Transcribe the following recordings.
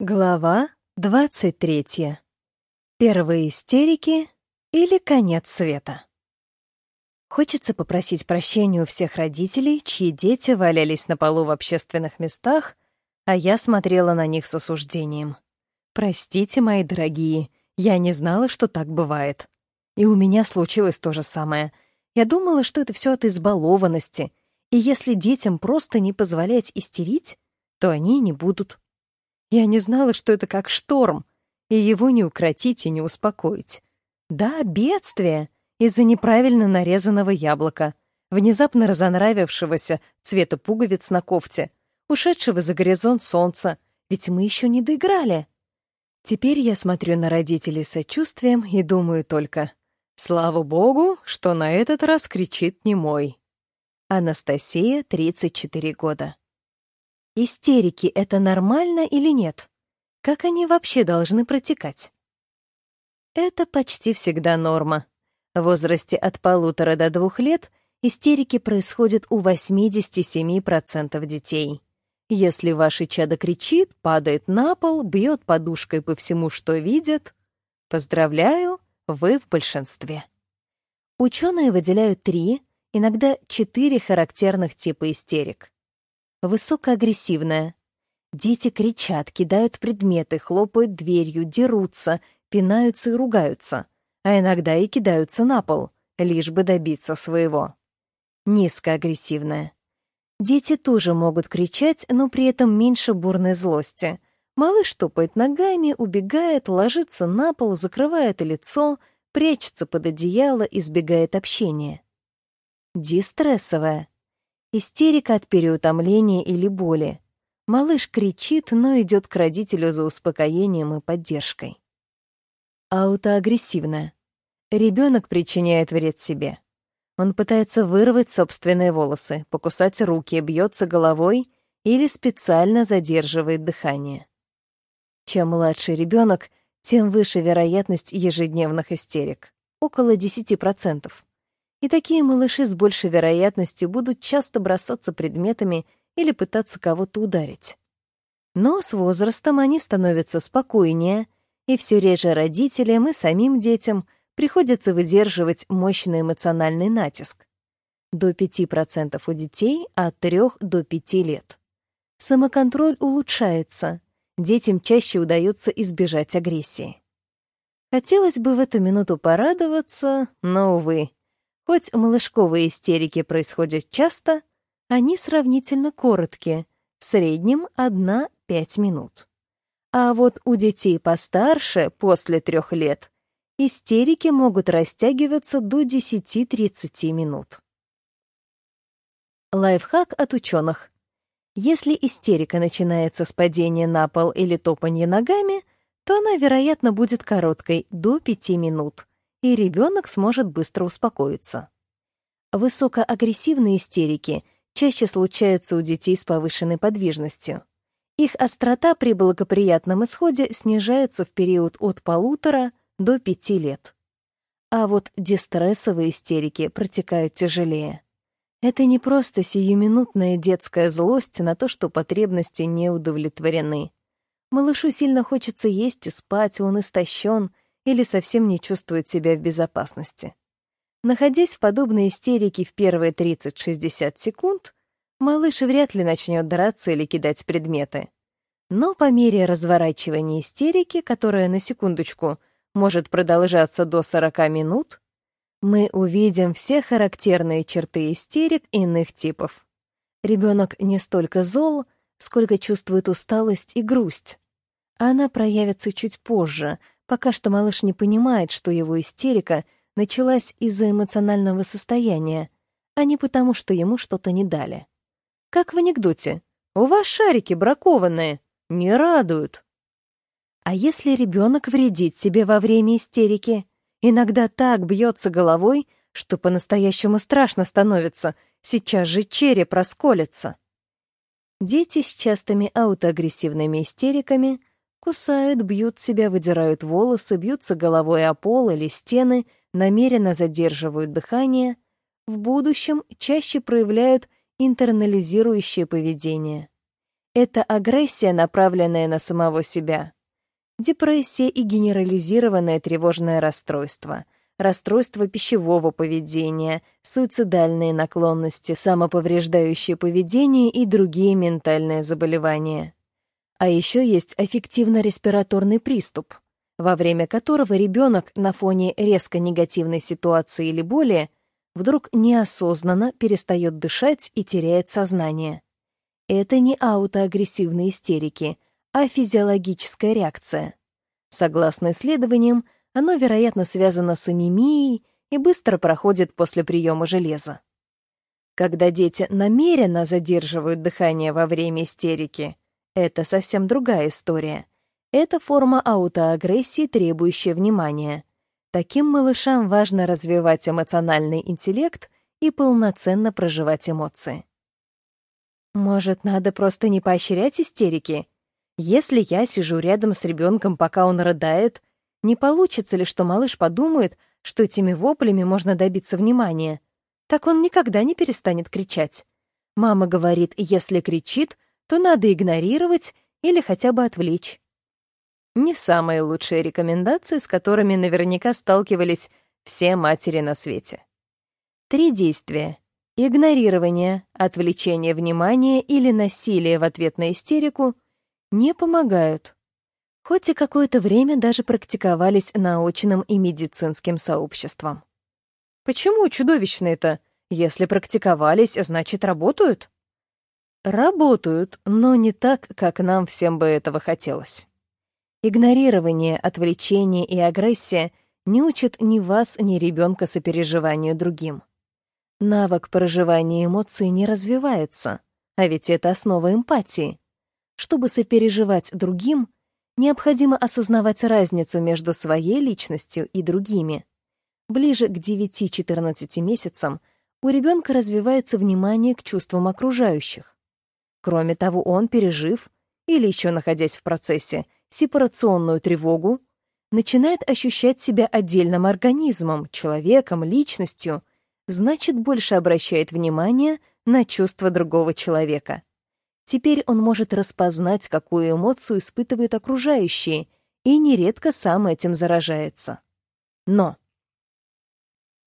Глава 23. Первые истерики или конец света. Хочется попросить прощения у всех родителей, чьи дети валялись на полу в общественных местах, а я смотрела на них с осуждением. Простите, мои дорогие, я не знала, что так бывает. И у меня случилось то же самое. Я думала, что это все от избалованности, и если детям просто не позволять истерить, то они не будут. Я не знала, что это как шторм, и его не укротить и не успокоить. Да, бедствие из-за неправильно нарезанного яблока, внезапно разонравившегося цвета пуговиц на кофте, ушедшего за горизонт солнца, ведь мы еще не доиграли. Теперь я смотрю на родителей с сочувствием и думаю только, слава богу, что на этот раз кричит не мой. Анастасия, 34 года. Истерики — это нормально или нет? Как они вообще должны протекать? Это почти всегда норма. В возрасте от полутора до двух лет истерики происходят у 87% детей. Если ваше чадо кричит, падает на пол, бьет подушкой по всему, что видит, поздравляю, вы в большинстве. Ученые выделяют три, иногда четыре характерных типа истерик высокоагрессивная. Дети кричат, кидают предметы, хлопают дверью, дерутся, пинаются и ругаются, а иногда и кидаются на пол, лишь бы добиться своего. Низкоагрессивная. Дети тоже могут кричать, но при этом меньше бурной злости. Малыш топает ногами, убегает, ложится на пол, закрывает лицо, прячется под одеяло, избегает общения. Дистрессовая. Истерика от переутомления или боли. Малыш кричит, но идет к родителю за успокоением и поддержкой. Аутоагрессивная. Ребенок причиняет вред себе. Он пытается вырвать собственные волосы, покусать руки, бьется головой или специально задерживает дыхание. Чем младше ребенок, тем выше вероятность ежедневных истерик — около 10%. И такие малыши с большей вероятностью будут часто бросаться предметами или пытаться кого-то ударить. Но с возрастом они становятся спокойнее, и все реже родителям и самим детям приходится выдерживать мощный эмоциональный натиск. До 5% у детей от 3 до 5 лет. Самоконтроль улучшается, детям чаще удается избежать агрессии. Хотелось бы в эту минуту порадоваться, но, увы, Хоть малышковые истерики происходят часто, они сравнительно короткие, в среднем 1-5 минут. А вот у детей постарше, после трех лет, истерики могут растягиваться до 10-30 минут. Лайфхак от ученых. Если истерика начинается с падения на пол или топанья ногами, то она, вероятно, будет короткой, до 5 минут и ребенок сможет быстро успокоиться. Высокоагрессивные истерики чаще случаются у детей с повышенной подвижностью. Их острота при благоприятном исходе снижается в период от полутора до пяти лет. А вот дистрессовые истерики протекают тяжелее. Это не просто сиюминутная детская злость на то, что потребности не удовлетворены. Малышу сильно хочется есть и спать, он истощен, или совсем не чувствует себя в безопасности. Находясь в подобной истерике в первые 30-60 секунд, малыш вряд ли начнет драться или кидать предметы. Но по мере разворачивания истерики, которая на секундочку может продолжаться до 40 минут, мы увидим все характерные черты истерик иных типов. Ребенок не столько зол, сколько чувствует усталость и грусть. Она проявится чуть позже, Пока что малыш не понимает, что его истерика началась из-за эмоционального состояния, а не потому, что ему что-то не дали. Как в анекдоте. «У вас шарики бракованные, не радуют». А если ребенок вредит себе во время истерики? Иногда так бьется головой, что по-настоящему страшно становится, сейчас же череп расколется. Дети с частыми аутоагрессивными истериками Кусают, бьют себя, выдирают волосы, бьются головой о пол или стены, намеренно задерживают дыхание. В будущем чаще проявляют интернализирующее поведение. Это агрессия, направленная на самого себя. Депрессия и генерализированное тревожное расстройство, расстройство пищевого поведения, суицидальные наклонности, самоповреждающее поведение и другие ментальные заболевания. А еще есть аффективно-респираторный приступ, во время которого ребенок на фоне резко негативной ситуации или боли вдруг неосознанно перестает дышать и теряет сознание. Это не аутоагрессивные истерики, а физиологическая реакция. Согласно исследованиям, оно, вероятно, связано с анемией и быстро проходит после приема железа. Когда дети намеренно задерживают дыхание во время истерики, это совсем другая история. Это форма аутоагрессии, требующая внимания. Таким малышам важно развивать эмоциональный интеллект и полноценно проживать эмоции. Может, надо просто не поощрять истерики? Если я сижу рядом с ребенком, пока он рыдает, не получится ли, что малыш подумает, что этими воплями можно добиться внимания? Так он никогда не перестанет кричать. Мама говорит, если кричит, то надо игнорировать или хотя бы отвлечь. Не самые лучшие рекомендации, с которыми наверняка сталкивались все матери на свете. Три действия, Игнорирование, отвлечение внимания или насилие в ответ на истерику не помогают. Хоть и какое-то время даже практиковались научным и медицинским сообществом. Почему чудовищно это? Если практиковались, значит, работают? Работают, но не так, как нам всем бы этого хотелось. Игнорирование, отвлечение и агрессия не учат ни вас, ни ребенка сопереживанию другим. Навык проживания эмоций не развивается, а ведь это основа эмпатии. Чтобы сопереживать другим, необходимо осознавать разницу между своей личностью и другими. Ближе к 9-14 месяцам у ребенка развивается внимание к чувствам окружающих. Кроме того, он, пережив, или еще находясь в процессе, сепарационную тревогу, начинает ощущать себя отдельным организмом, человеком, личностью, значит, больше обращает внимание на чувства другого человека. Теперь он может распознать, какую эмоцию испытывают окружающие, и нередко сам этим заражается. Но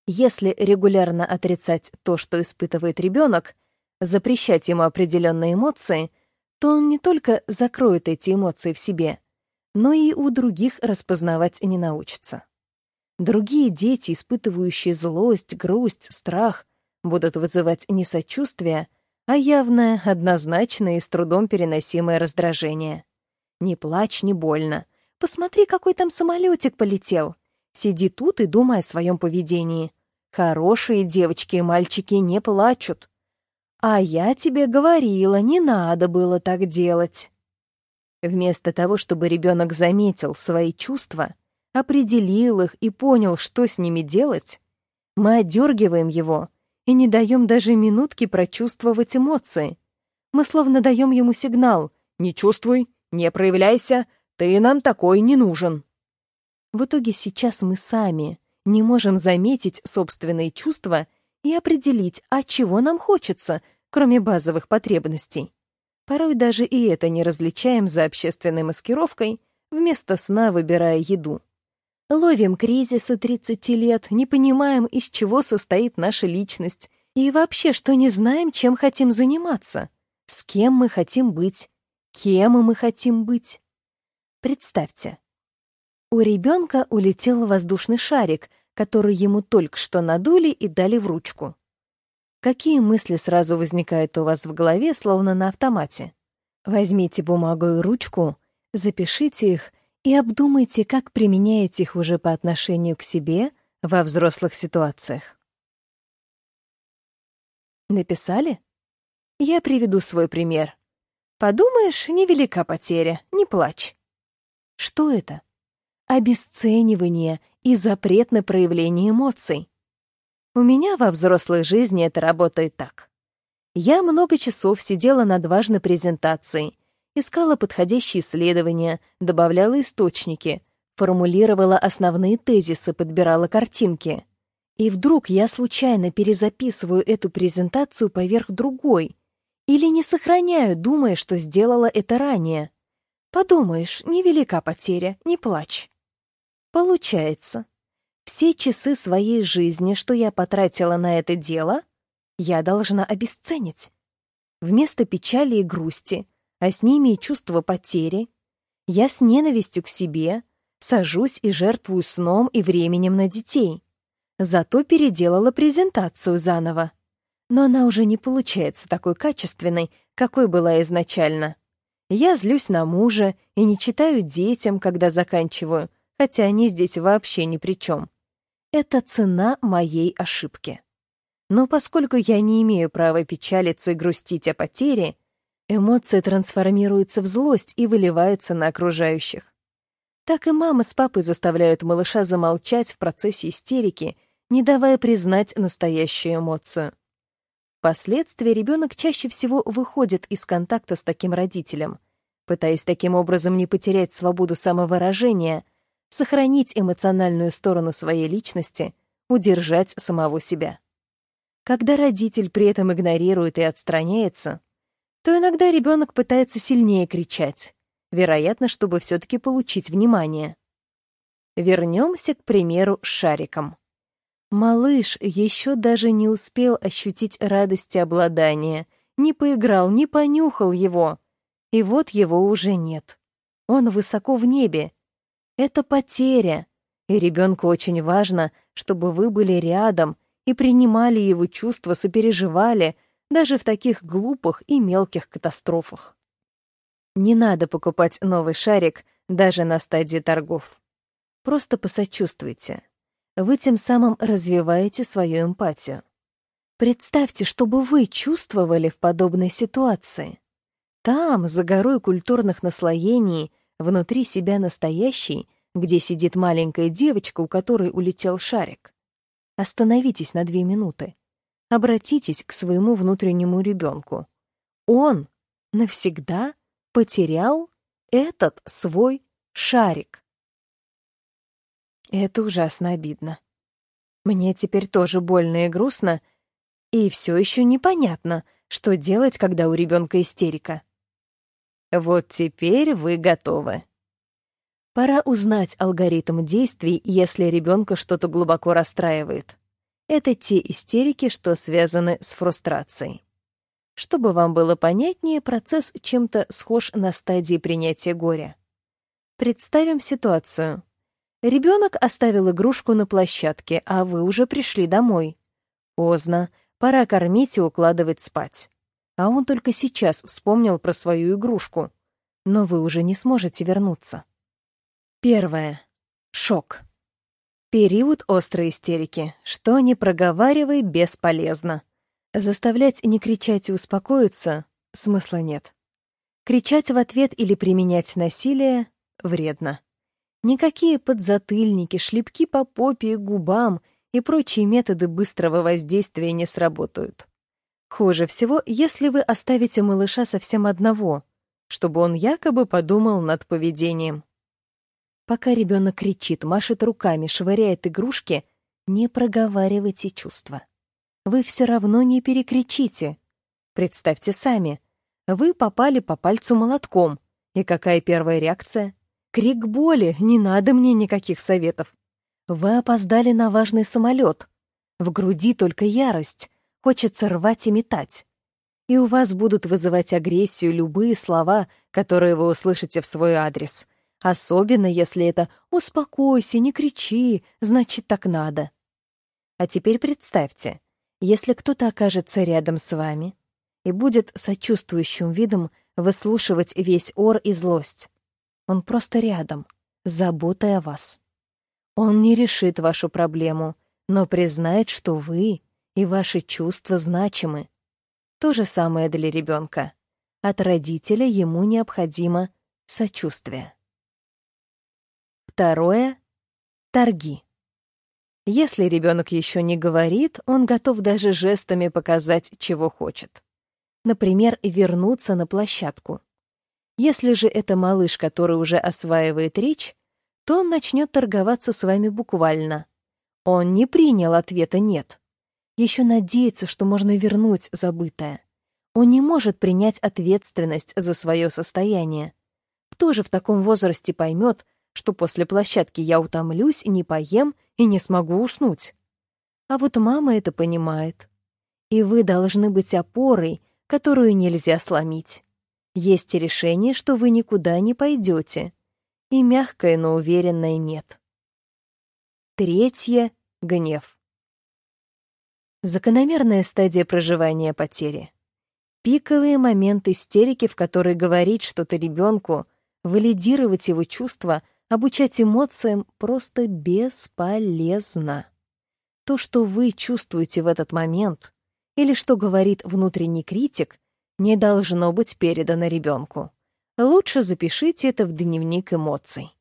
если регулярно отрицать то, что испытывает ребенок, запрещать ему определенные эмоции, то он не только закроет эти эмоции в себе, но и у других распознавать не научится. Другие дети, испытывающие злость, грусть, страх, будут вызывать не сочувствие, а явное, однозначное и с трудом переносимое раздражение. Не плачь, не больно. Посмотри, какой там самолетик полетел. Сиди тут и думай о своем поведении. Хорошие девочки и мальчики не плачут. А я тебе говорила, не надо было так делать. Вместо того, чтобы ребенок заметил свои чувства, определил их и понял, что с ними делать, мы отдергиваем его и не даем даже минутки прочувствовать эмоции. Мы словно даем ему сигнал «Не чувствуй, не проявляйся, ты нам такой не нужен». В итоге сейчас мы сами не можем заметить собственные чувства и определить, а чего нам хочется, кроме базовых потребностей. Порой даже и это не различаем за общественной маскировкой, вместо сна выбирая еду. Ловим кризисы 30 лет, не понимаем, из чего состоит наша личность, и вообще, что не знаем, чем хотим заниматься, с кем мы хотим быть, кем мы хотим быть. Представьте, у ребенка улетел воздушный шарик, который ему только что надули и дали в ручку. Какие мысли сразу возникают у вас в голове, словно на автомате? Возьмите бумагу и ручку, запишите их и обдумайте, как применяете их уже по отношению к себе во взрослых ситуациях. Написали? Я приведу свой пример. Подумаешь, невелика потеря, не плачь. Что это? Обесценивание и запрет на проявление эмоций. У меня во взрослой жизни это работает так. Я много часов сидела над важной презентацией, искала подходящие исследования, добавляла источники, формулировала основные тезисы, подбирала картинки. И вдруг я случайно перезаписываю эту презентацию поверх другой, Или не сохраняю, думая, что сделала это ранее. Подумаешь, невелика потеря, не плачь. Получается, все часы своей жизни, что я потратила на это дело, я должна обесценить. Вместо печали и грусти, а с ними и чувство потери, я с ненавистью к себе сажусь и жертвую сном и временем на детей. Зато переделала презентацию заново. Но она уже не получается такой качественной, какой была изначально. Я злюсь на мужа и не читаю детям, когда заканчиваю, хотя они здесь вообще ни при чем. Это цена моей ошибки. Но поскольку я не имею права печалиться и грустить о потере, эмоции трансформируются в злость и выливаются на окружающих. Так и мама с папой заставляют малыша замолчать в процессе истерики, не давая признать настоящую эмоцию. Впоследствии ребенок чаще всего выходит из контакта с таким родителем, пытаясь таким образом не потерять свободу самовыражения, сохранить эмоциональную сторону своей личности, удержать самого себя. Когда родитель при этом игнорирует и отстраняется, то иногда ребенок пытается сильнее кричать, вероятно, чтобы все-таки получить внимание. Вернемся, к примеру, с шариком. Малыш еще даже не успел ощутить радости обладания, не поиграл, не понюхал его. И вот его уже нет. Он высоко в небе, это потеря, и ребенку очень важно, чтобы вы были рядом и принимали его чувства, сопереживали, даже в таких глупых и мелких катастрофах. Не надо покупать новый шарик даже на стадии торгов. Просто посочувствуйте. Вы тем самым развиваете свою эмпатию. Представьте, что бы вы чувствовали в подобной ситуации. Там, за горой культурных наслоений, внутри себя настоящий, где сидит маленькая девочка, у которой улетел шарик. Остановитесь на две минуты. Обратитесь к своему внутреннему ребенку. Он навсегда потерял этот свой шарик. Это ужасно обидно. Мне теперь тоже больно и грустно, и все еще непонятно, что делать, когда у ребенка истерика. Вот теперь вы готовы. Пора узнать алгоритм действий, если ребенка что-то глубоко расстраивает. Это те истерики, что связаны с фрустрацией. Чтобы вам было понятнее, процесс чем-то схож на стадии принятия горя. Представим ситуацию. Ребенок оставил игрушку на площадке, а вы уже пришли домой. Поздно, пора кормить и укладывать спать а он только сейчас вспомнил про свою игрушку. Но вы уже не сможете вернуться. Первое. Шок. Период острой истерики. Что не проговаривай, бесполезно. Заставлять не кричать и успокоиться смысла нет. Кричать в ответ или применять насилие вредно. Никакие подзатыльники, шлепки по попе и губам и прочие методы быстрого воздействия не сработают. Хуже всего, если вы оставите малыша совсем одного, чтобы он якобы подумал над поведением. Пока ребенок кричит, машет руками, швыряет игрушки, не проговаривайте чувства. Вы все равно не перекричите. Представьте сами. Вы попали по пальцу молотком. И какая первая реакция? Крик боли, не надо мне никаких советов. Вы опоздали на важный самолет. В груди только ярость, хочется рвать и метать. И у вас будут вызывать агрессию любые слова, которые вы услышите в свой адрес. Особенно, если это «успокойся, не кричи, значит, так надо». А теперь представьте, если кто-то окажется рядом с вами и будет сочувствующим видом выслушивать весь ор и злость. Он просто рядом, заботой о вас. Он не решит вашу проблему, но признает, что вы и ваши чувства значимы. То же самое для ребенка. От родителя ему необходимо сочувствие. Второе — торги. Если ребенок еще не говорит, он готов даже жестами показать, чего хочет. Например, вернуться на площадку. Если же это малыш, который уже осваивает речь, то он начнет торговаться с вами буквально. Он не принял ответа «нет» еще надеется, что можно вернуть забытое. Он не может принять ответственность за свое состояние. Кто же в таком возрасте поймет, что после площадки я утомлюсь, не поем и не смогу уснуть? А вот мама это понимает. И вы должны быть опорой, которую нельзя сломить. Есть решение, что вы никуда не пойдете. И мягкое, но уверенное нет. Третье — гнев. Закономерная стадия проживания потери. Пиковые моменты истерики, в которой говорить что-то ребенку, валидировать его чувства, обучать эмоциям просто бесполезно. То, что вы чувствуете в этот момент, или что говорит внутренний критик, не должно быть передано ребенку. Лучше запишите это в дневник эмоций.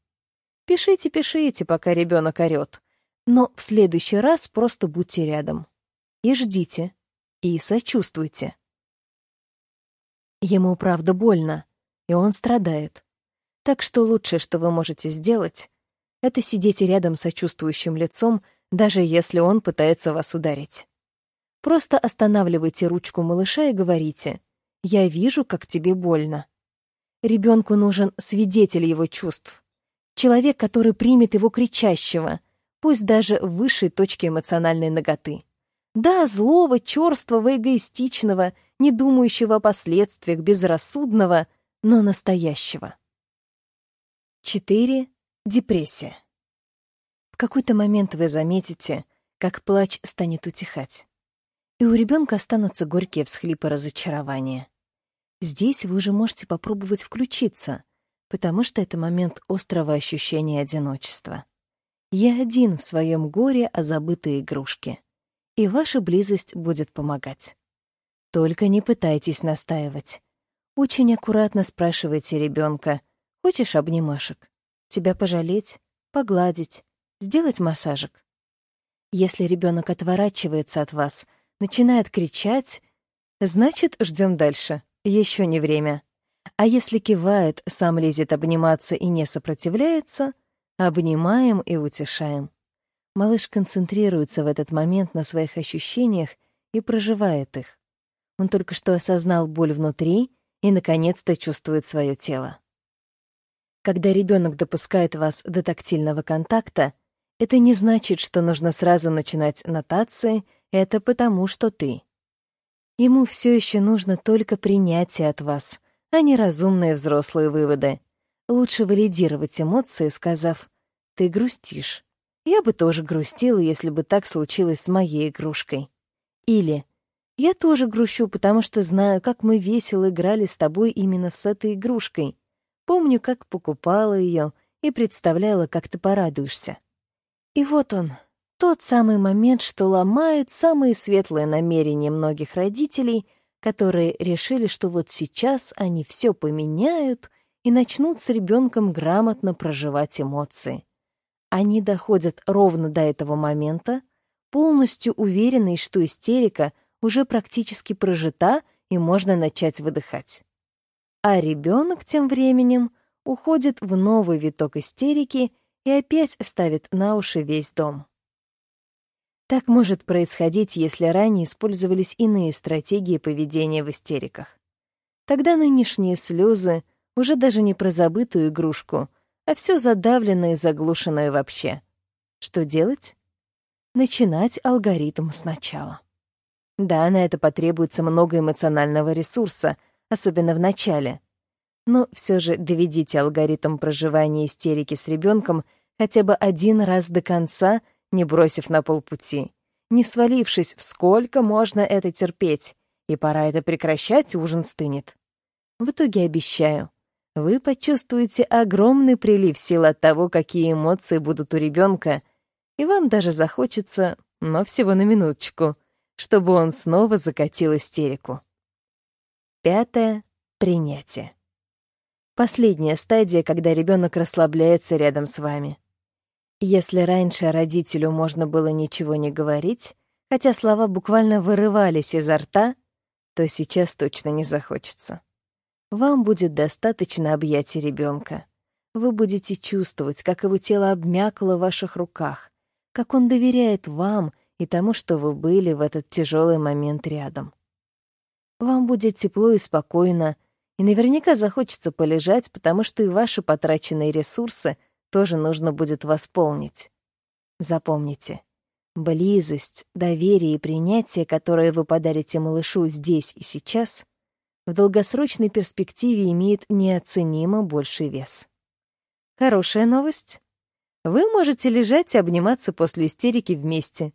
Пишите, пишите, пока ребенок орет, но в следующий раз просто будьте рядом. И ждите, и сочувствуйте. Ему правда больно, и он страдает. Так что лучшее, что вы можете сделать, это сидеть рядом с сочувствующим лицом, даже если он пытается вас ударить. Просто останавливайте ручку малыша и говорите «Я вижу, как тебе больно». Ребенку нужен свидетель его чувств. Человек, который примет его кричащего, пусть даже в высшей точке эмоциональной наготы. Да, злого, черствого, эгоистичного, не думающего о последствиях, безрассудного, но настоящего. 4. Депрессия. В какой-то момент вы заметите, как плач станет утихать, и у ребенка останутся горькие всхлипы разочарования. Здесь вы уже можете попробовать включиться, потому что это момент острого ощущения одиночества. Я один в своем горе о забытой игрушке и ваша близость будет помогать. Только не пытайтесь настаивать. Очень аккуратно спрашивайте ребенка: «Хочешь обнимашек? Тебя пожалеть, погладить, сделать массажик?» Если ребенок отворачивается от вас, начинает кричать, значит, ждем дальше, еще не время. А если кивает, сам лезет обниматься и не сопротивляется, обнимаем и утешаем. Малыш концентрируется в этот момент на своих ощущениях и проживает их. Он только что осознал боль внутри и, наконец-то, чувствует свое тело. Когда ребенок допускает вас до тактильного контакта, это не значит, что нужно сразу начинать нотации «это потому, что ты». Ему все еще нужно только принятие от вас, а не разумные взрослые выводы. Лучше валидировать эмоции, сказав «ты грустишь», я бы тоже грустила, если бы так случилось с моей игрушкой. Или я тоже грущу, потому что знаю, как мы весело играли с тобой именно с этой игрушкой. Помню, как покупала ее и представляла, как ты порадуешься. И вот он, тот самый момент, что ломает самые светлые намерения многих родителей, которые решили, что вот сейчас они все поменяют и начнут с ребенком грамотно проживать эмоции. Они доходят ровно до этого момента, полностью уверенные, что истерика уже практически прожита и можно начать выдыхать. А ребенок тем временем уходит в новый виток истерики и опять ставит на уши весь дом. Так может происходить, если ранее использовались иные стратегии поведения в истериках. Тогда нынешние слезы уже даже не про забытую игрушку — а все задавленное и заглушенное вообще. Что делать? Начинать алгоритм сначала. Да, на это потребуется много эмоционального ресурса, особенно в начале. Но все же доведите алгоритм проживания истерики с ребенком хотя бы один раз до конца, не бросив на полпути, не свалившись в сколько можно это терпеть, и пора это прекращать, ужин стынет. В итоге обещаю, вы почувствуете огромный прилив сил от того, какие эмоции будут у ребенка, и вам даже захочется, но всего на минуточку, чтобы он снова закатил истерику. Пятое — принятие. Последняя стадия, когда ребенок расслабляется рядом с вами. Если раньше родителю можно было ничего не говорить, хотя слова буквально вырывались изо рта, то сейчас точно не захочется. Вам будет достаточно объятия ребенка. Вы будете чувствовать, как его тело обмякло в ваших руках, как он доверяет вам и тому, что вы были в этот тяжелый момент рядом. Вам будет тепло и спокойно, и наверняка захочется полежать, потому что и ваши потраченные ресурсы тоже нужно будет восполнить. Запомните, близость, доверие и принятие, которое вы подарите малышу здесь и сейчас, в долгосрочной перспективе имеет неоценимо больший вес. Хорошая новость. Вы можете лежать и обниматься после истерики вместе.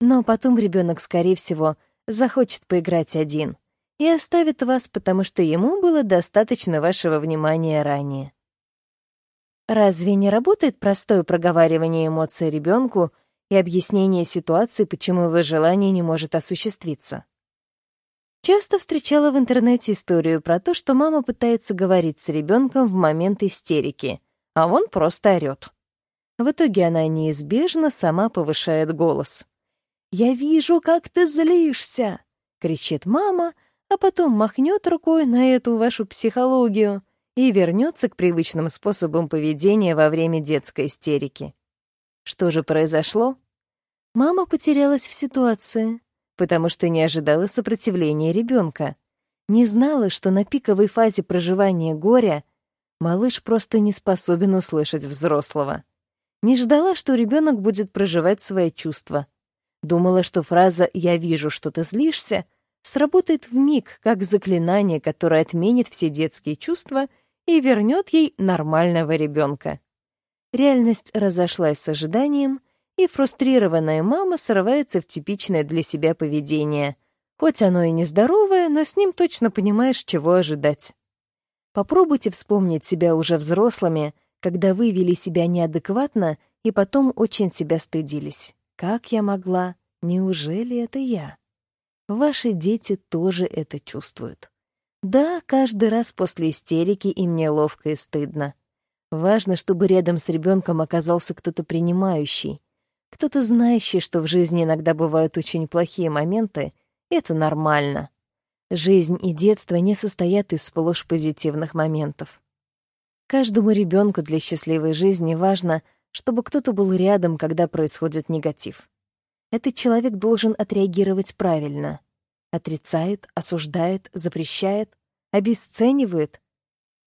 Но потом ребенок, скорее всего, захочет поиграть один и оставит вас, потому что ему было достаточно вашего внимания ранее. Разве не работает простое проговаривание эмоций ребенку и объяснение ситуации, почему его желание не может осуществиться? Часто встречала в интернете историю про то, что мама пытается говорить с ребенком в момент истерики, а он просто орёт. В итоге она неизбежно сама повышает голос. «Я вижу, как ты злишься!» — кричит мама, а потом махнет рукой на эту вашу психологию и вернется к привычным способам поведения во время детской истерики. Что же произошло? Мама потерялась в ситуации, потому что не ожидала сопротивления ребенка. Не знала, что на пиковой фазе проживания горя малыш просто не способен услышать взрослого. Не ждала, что ребенок будет проживать свои чувства. Думала, что фраза «я вижу, что ты злишься» сработает в миг, как заклинание, которое отменит все детские чувства и вернет ей нормального ребенка. Реальность разошлась с ожиданием, и фрустрированная мама срывается в типичное для себя поведение. Хоть оно и нездоровое, но с ним точно понимаешь, чего ожидать. Попробуйте вспомнить себя уже взрослыми, когда вы вели себя неадекватно и потом очень себя стыдились. Как я могла? Неужели это я? Ваши дети тоже это чувствуют. Да, каждый раз после истерики им неловко и стыдно. Важно, чтобы рядом с ребенком оказался кто-то принимающий, кто-то знающий, что в жизни иногда бывают очень плохие моменты, это нормально. Жизнь и детство не состоят из сплошь позитивных моментов. Каждому ребенку для счастливой жизни важно, чтобы кто-то был рядом, когда происходит негатив. Этот человек должен отреагировать правильно. Отрицает, осуждает, запрещает, обесценивает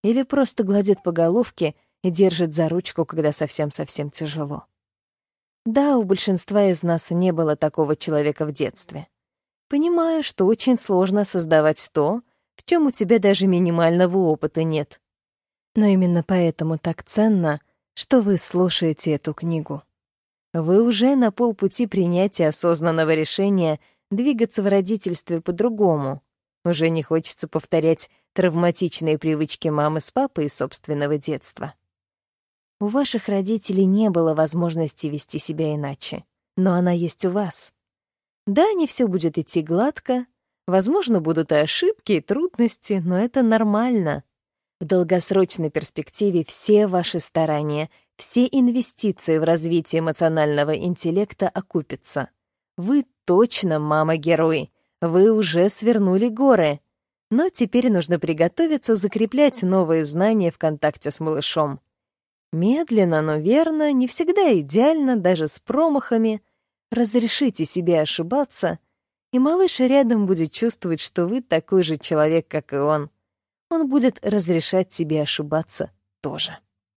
или просто гладит по головке и держит за ручку, когда совсем-совсем тяжело. Да, у большинства из нас не было такого человека в детстве. Понимаю, что очень сложно создавать то, в чем у тебя даже минимального опыта нет. Но именно поэтому так ценно, что вы слушаете эту книгу. Вы уже на полпути принятия осознанного решения двигаться в родительстве по-другому. Уже не хочется повторять травматичные привычки мамы с папой из собственного детства. У ваших родителей не было возможности вести себя иначе, но она есть у вас. Да, не все будет идти гладко, возможно, будут и ошибки, и трудности, но это нормально. В долгосрочной перспективе все ваши старания, все инвестиции в развитие эмоционального интеллекта окупятся. Вы точно мама-герой, вы уже свернули горы. Но теперь нужно приготовиться закреплять новые знания в контакте с малышом. Медленно, но верно, не всегда идеально, даже с промахами. Разрешите себе ошибаться, и малыш рядом будет чувствовать, что вы такой же человек, как и он. Он будет разрешать себе ошибаться тоже.